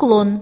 поклон.